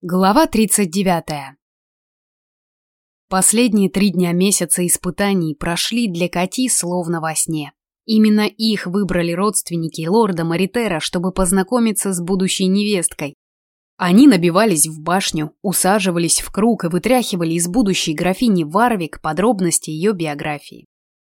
Глава 39. Последние три дня месяца испытаний прошли для Кати словно во сне. Именно их выбрали родственники лорда Маритера, чтобы познакомиться с будущей невесткой. Они набивались в башню, усаживались в круг и вытряхивали из будущей графини Варвик подробности ее биографии.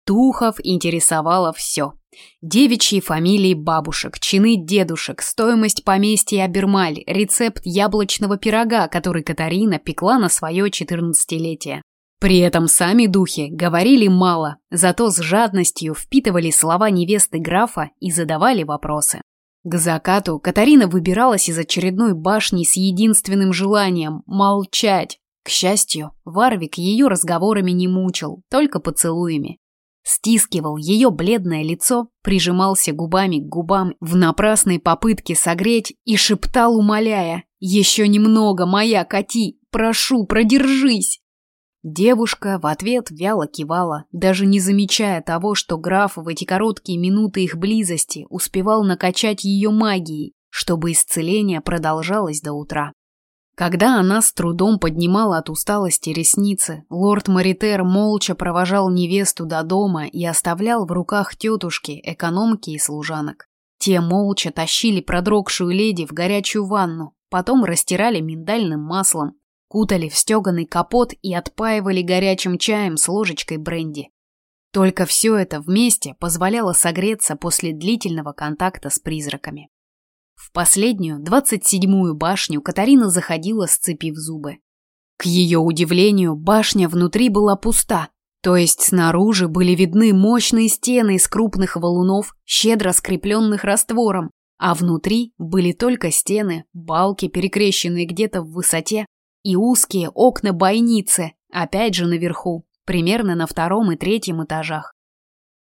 Тухов интересовало все. Девичьи фамилии бабушек, чины дедушек, стоимость поместья Абермаль, рецепт яблочного пирога, который Катарина пекла на свое четырнадцатилетие. При этом сами духи говорили мало, зато с жадностью впитывали слова невесты графа и задавали вопросы. К закату Катарина выбиралась из очередной башни с единственным желанием – молчать. К счастью, Варвик ее разговорами не мучил, только поцелуями стискивал ее бледное лицо, прижимался губами к губам в напрасной попытке согреть и шептал, умоляя «Еще немного, моя Кати! Прошу, продержись!» Девушка в ответ вяло кивала, даже не замечая того, что граф в эти короткие минуты их близости успевал накачать ее магией, чтобы исцеление продолжалось до утра. Когда она с трудом поднимала от усталости ресницы, лорд Маритер молча провожал невесту до дома и оставлял в руках тетушки, экономки и служанок. Те молча тащили продрогшую леди в горячую ванну, потом растирали миндальным маслом, кутали в стеганый капот и отпаивали горячим чаем с ложечкой бренди. Только все это вместе позволяло согреться после длительного контакта с призраками. В последнюю, двадцать седьмую башню Катарина заходила, сцепив зубы. К ее удивлению, башня внутри была пуста, то есть снаружи были видны мощные стены из крупных валунов, щедро скрепленных раствором, а внутри были только стены, балки, перекрещенные где-то в высоте, и узкие окна-бойницы, опять же наверху, примерно на втором и третьем этажах.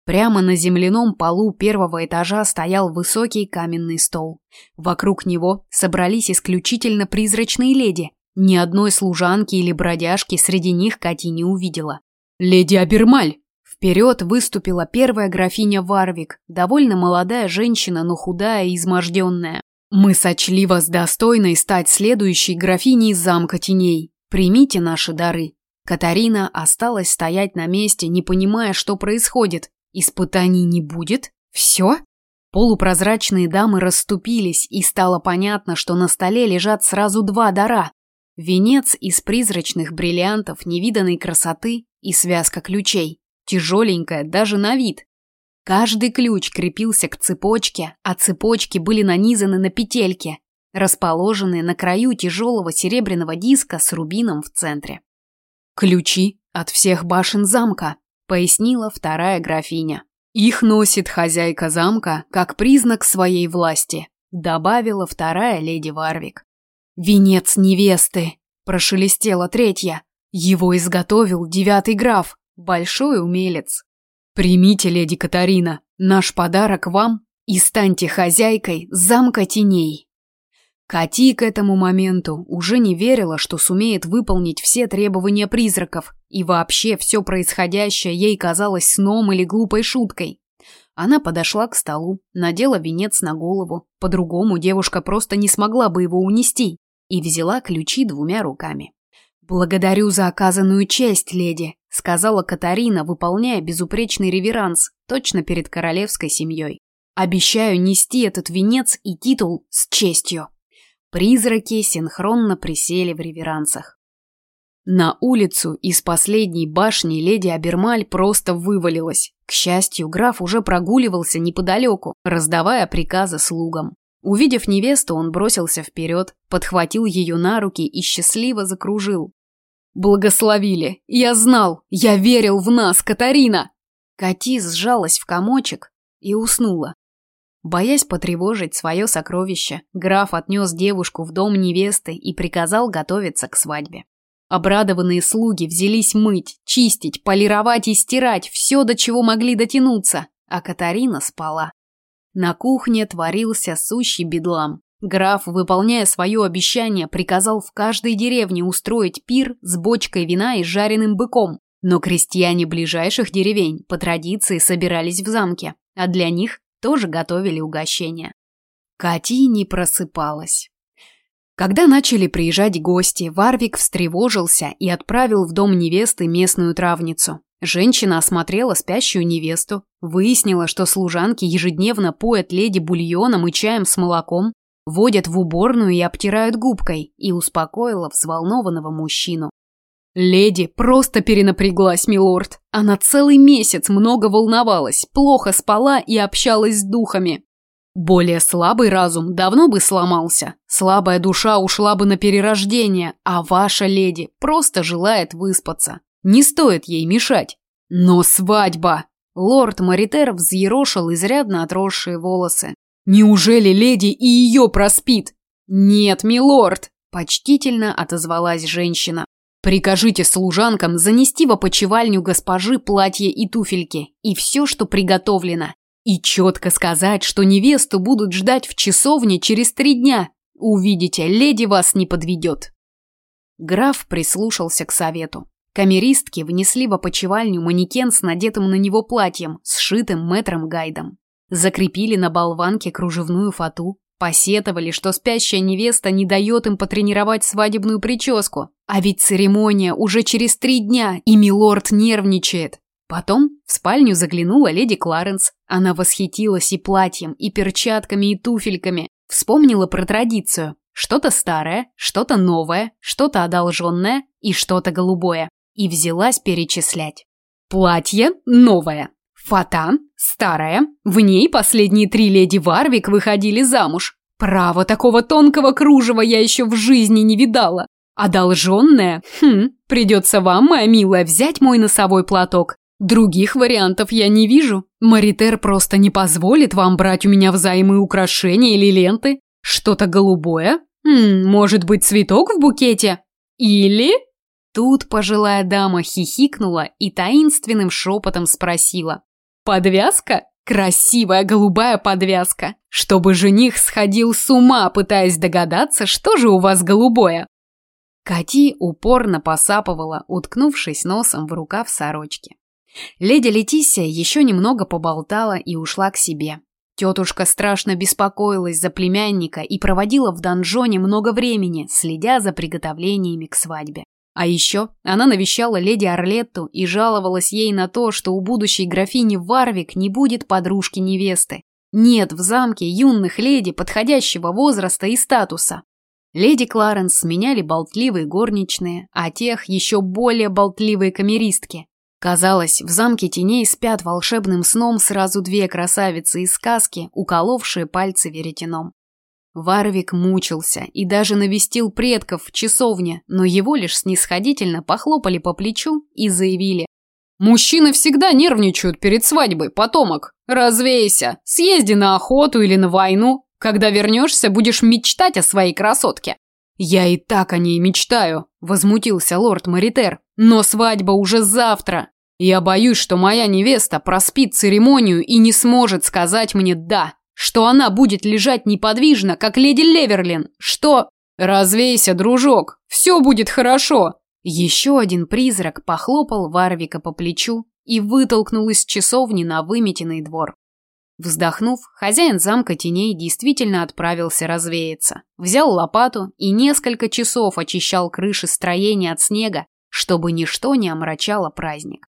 Прямо на земляном полу первого этажа стоял высокий каменный стол. Вокруг него собрались исключительно призрачные леди. Ни одной служанки или бродяжки среди них Кати не увидела. «Леди Абермаль!» Вперед выступила первая графиня Варвик, довольно молодая женщина, но худая и изможденная. «Мы сочли вас достойной стать следующей графиней замка теней. Примите наши дары». Катарина осталась стоять на месте, не понимая, что происходит, Испытаний не будет? Все? Полупрозрачные дамы расступились, и стало понятно, что на столе лежат сразу два дара. Венец из призрачных бриллиантов невиданной красоты и связка ключей, тяжеленькая даже на вид. Каждый ключ крепился к цепочке, а цепочки были нанизаны на петельки, расположенные на краю тяжелого серебряного диска с рубином в центре. Ключи от всех башен замка пояснила вторая графиня. Их носит хозяйка замка как признак своей власти, добавила вторая леди Варвик. Венец невесты, прошелестела третья. Его изготовил девятый граф, большой умелец. Примите, леди Катарина, наш подарок вам и станьте хозяйкой замка теней. Кати к этому моменту уже не верила, что сумеет выполнить все требования призраков, и вообще все происходящее ей казалось сном или глупой шуткой. Она подошла к столу, надела венец на голову, по-другому девушка просто не смогла бы его унести, и взяла ключи двумя руками. «Благодарю за оказанную честь, леди», — сказала Катарина, выполняя безупречный реверанс, точно перед королевской семьей. «Обещаю нести этот венец и титул с честью». Призраки синхронно присели в реверансах. На улицу из последней башни леди Абермаль просто вывалилась. К счастью, граф уже прогуливался неподалеку, раздавая приказы слугам. Увидев невесту, он бросился вперед, подхватил ее на руки и счастливо закружил. «Благословили! Я знал! Я верил в нас, Катарина!» Кати сжалась в комочек и уснула. Боясь потревожить свое сокровище, граф отнес девушку в дом невесты и приказал готовиться к свадьбе. Обрадованные слуги взялись мыть, чистить, полировать и стирать все, до чего могли дотянуться, а Катарина спала. На кухне творился сущий бедлам. Граф, выполняя свое обещание, приказал в каждой деревне устроить пир с бочкой вина и жареным быком. Но крестьяне ближайших деревень по традиции собирались в замке, а для них тоже готовили угощения. Кати не просыпалась. Когда начали приезжать гости, Варвик встревожился и отправил в дом невесты местную травницу. Женщина осмотрела спящую невесту, выяснила, что служанки ежедневно поят леди бульоном и чаем с молоком, водят в уборную и обтирают губкой, и успокоила взволнованного мужчину. Леди просто перенапряглась, милорд. Она целый месяц много волновалась, плохо спала и общалась с духами. Более слабый разум давно бы сломался, слабая душа ушла бы на перерождение, а ваша леди просто желает выспаться. Не стоит ей мешать. Но свадьба! Лорд Маритер взъерошил изрядно отросшие волосы. Неужели леди и ее проспит? Нет, милорд, почтительно отозвалась женщина. Прикажите служанкам занести в опочивальню госпожи платье и туфельки и все, что приготовлено, и четко сказать, что невесту будут ждать в часовне через три дня. Увидите, леди вас не подведет. Граф прислушался к совету. Камеристки внесли в опочивальню манекен с надетым на него платьем, сшитым мэтром гайдом. Закрепили на болванке кружевную фату, посетовали, что спящая невеста не дает им потренировать свадебную прическу. А ведь церемония уже через три дня, и милорд нервничает. Потом в спальню заглянула леди Кларенс. Она восхитилась и платьем, и перчатками, и туфельками. Вспомнила про традицию. Что-то старое, что-то новое, что-то одолженное и что-то голубое. И взялась перечислять. Платье новое. Фата старая. В ней последние три леди Варвик выходили замуж. Право, такого тонкого кружева я еще в жизни не видала. Одолженная? Хм, придется вам, моя милая, взять мой носовой платок Других вариантов я не вижу. Маритер просто не позволит вам брать у меня взаймы украшения или ленты. Что-то голубое? М может быть, цветок в букете? Или... Тут пожилая дама хихикнула и таинственным шепотом спросила. «Подвязка? Красивая голубая подвязка, чтобы жених сходил с ума, пытаясь догадаться, что же у вас голубое». Кати упорно посапывала, уткнувшись носом в рукав сорочки. Леди Летисия еще немного поболтала и ушла к себе. Тетушка страшно беспокоилась за племянника и проводила в донжоне много времени, следя за приготовлениями к свадьбе. А еще она навещала леди Орлетту и жаловалась ей на то, что у будущей графини Варвик не будет подружки невесты. Нет в замке юных леди подходящего возраста и статуса. Леди Кларенс сменяли болтливые горничные, а тех еще более болтливые камеристки. Казалось, в замке теней спят волшебным сном сразу две красавицы из сказки, уколовшие пальцы веретеном. Варвик мучился и даже навестил предков в часовне, но его лишь снисходительно похлопали по плечу и заявили. «Мужчины всегда нервничают перед свадьбой, потомок. Развейся, съезди на охоту или на войну. Когда вернешься, будешь мечтать о своей красотке». «Я и так о ней мечтаю», – возмутился лорд Маритер. «Но свадьба уже завтра. Я боюсь, что моя невеста проспит церемонию и не сможет сказать мне «да», что она будет лежать неподвижно, как леди Леверлин, что... Развейся, дружок, все будет хорошо. Еще один призрак похлопал Варвика по плечу и вытолкнул из часовни на выметенный двор. Вздохнув, хозяин замка теней действительно отправился развеяться. Взял лопату и несколько часов очищал крыши строения от снега, чтобы ничто не омрачало праздник.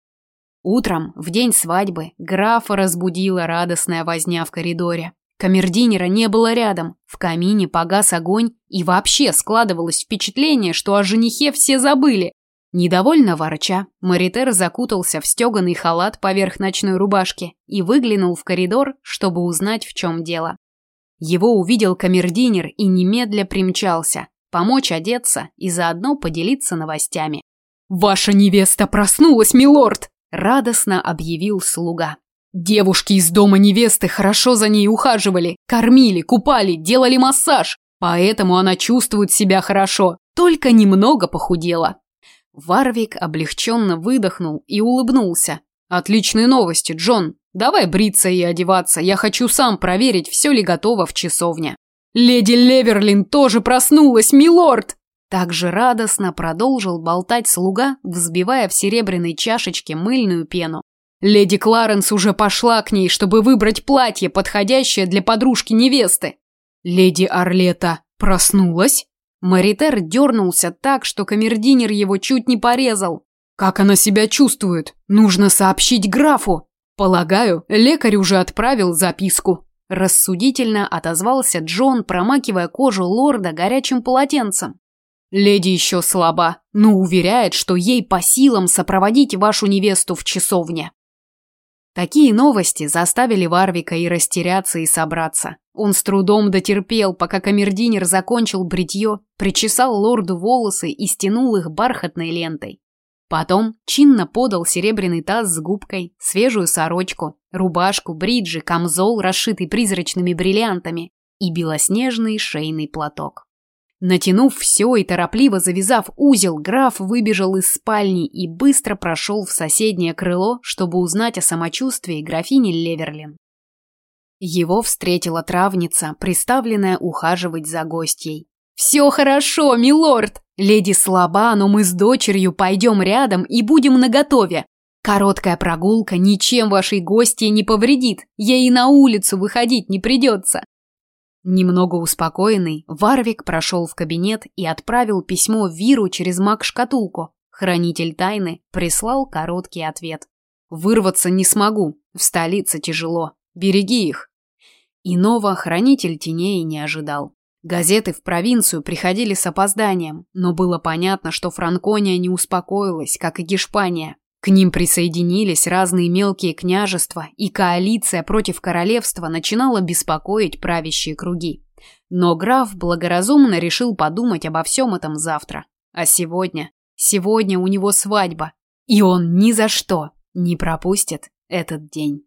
Утром, в день свадьбы, графа разбудила радостная возня в коридоре. Камердинера не было рядом, в камине погас огонь, и вообще складывалось впечатление, что о женихе все забыли. Недовольно ворча, Маритер закутался в стеганый халат поверх ночной рубашки и выглянул в коридор, чтобы узнать, в чем дело. Его увидел камердинер и немедля примчался, помочь одеться и заодно поделиться новостями. «Ваша невеста проснулась, милорд!» радостно объявил слуга. Девушки из дома невесты хорошо за ней ухаживали, кормили, купали, делали массаж, поэтому она чувствует себя хорошо, только немного похудела. Варвик облегченно выдохнул и улыбнулся. «Отличные новости, Джон. Давай бриться и одеваться, я хочу сам проверить, все ли готово в часовне». «Леди Леверлин тоже проснулась, милорд!» Также радостно продолжил болтать слуга, взбивая в серебряной чашечке мыльную пену. Леди Кларенс уже пошла к ней, чтобы выбрать платье, подходящее для подружки невесты. Леди Орлета проснулась? Маритер дернулся так, что камердинер его чуть не порезал. «Как она себя чувствует? Нужно сообщить графу!» «Полагаю, лекарь уже отправил записку», – рассудительно отозвался Джон, промакивая кожу лорда горячим полотенцем. «Леди еще слаба, но уверяет, что ей по силам сопроводить вашу невесту в часовне». Такие новости заставили Варвика и растеряться, и собраться. Он с трудом дотерпел, пока камердинер закончил бритье, причесал лорду волосы и стянул их бархатной лентой. Потом чинно подал серебряный таз с губкой, свежую сорочку, рубашку, бриджи, камзол, расшитый призрачными бриллиантами, и белоснежный шейный платок. Натянув все и торопливо завязав узел, граф выбежал из спальни и быстро прошел в соседнее крыло, чтобы узнать о самочувствии графини Леверлин. Его встретила травница, приставленная ухаживать за гостьей. «Все хорошо, милорд! Леди слаба, но мы с дочерью пойдем рядом и будем наготове. Короткая прогулка ничем вашей гостье не повредит, ей на улицу выходить не придется. Немного успокоенный, Варвик прошел в кабинет и отправил письмо Виру через маг-шкатулку. Хранитель тайны прислал короткий ответ. «Вырваться не смогу, в столице тяжело, береги их». Иного хранитель теней не ожидал. Газеты в провинцию приходили с опозданием, но было понятно, что Франкония не успокоилась, как и Гешпания. К ним присоединились разные мелкие княжества, и коалиция против королевства начинала беспокоить правящие круги. Но граф благоразумно решил подумать обо всем этом завтра. А сегодня? Сегодня у него свадьба, и он ни за что не пропустит этот день.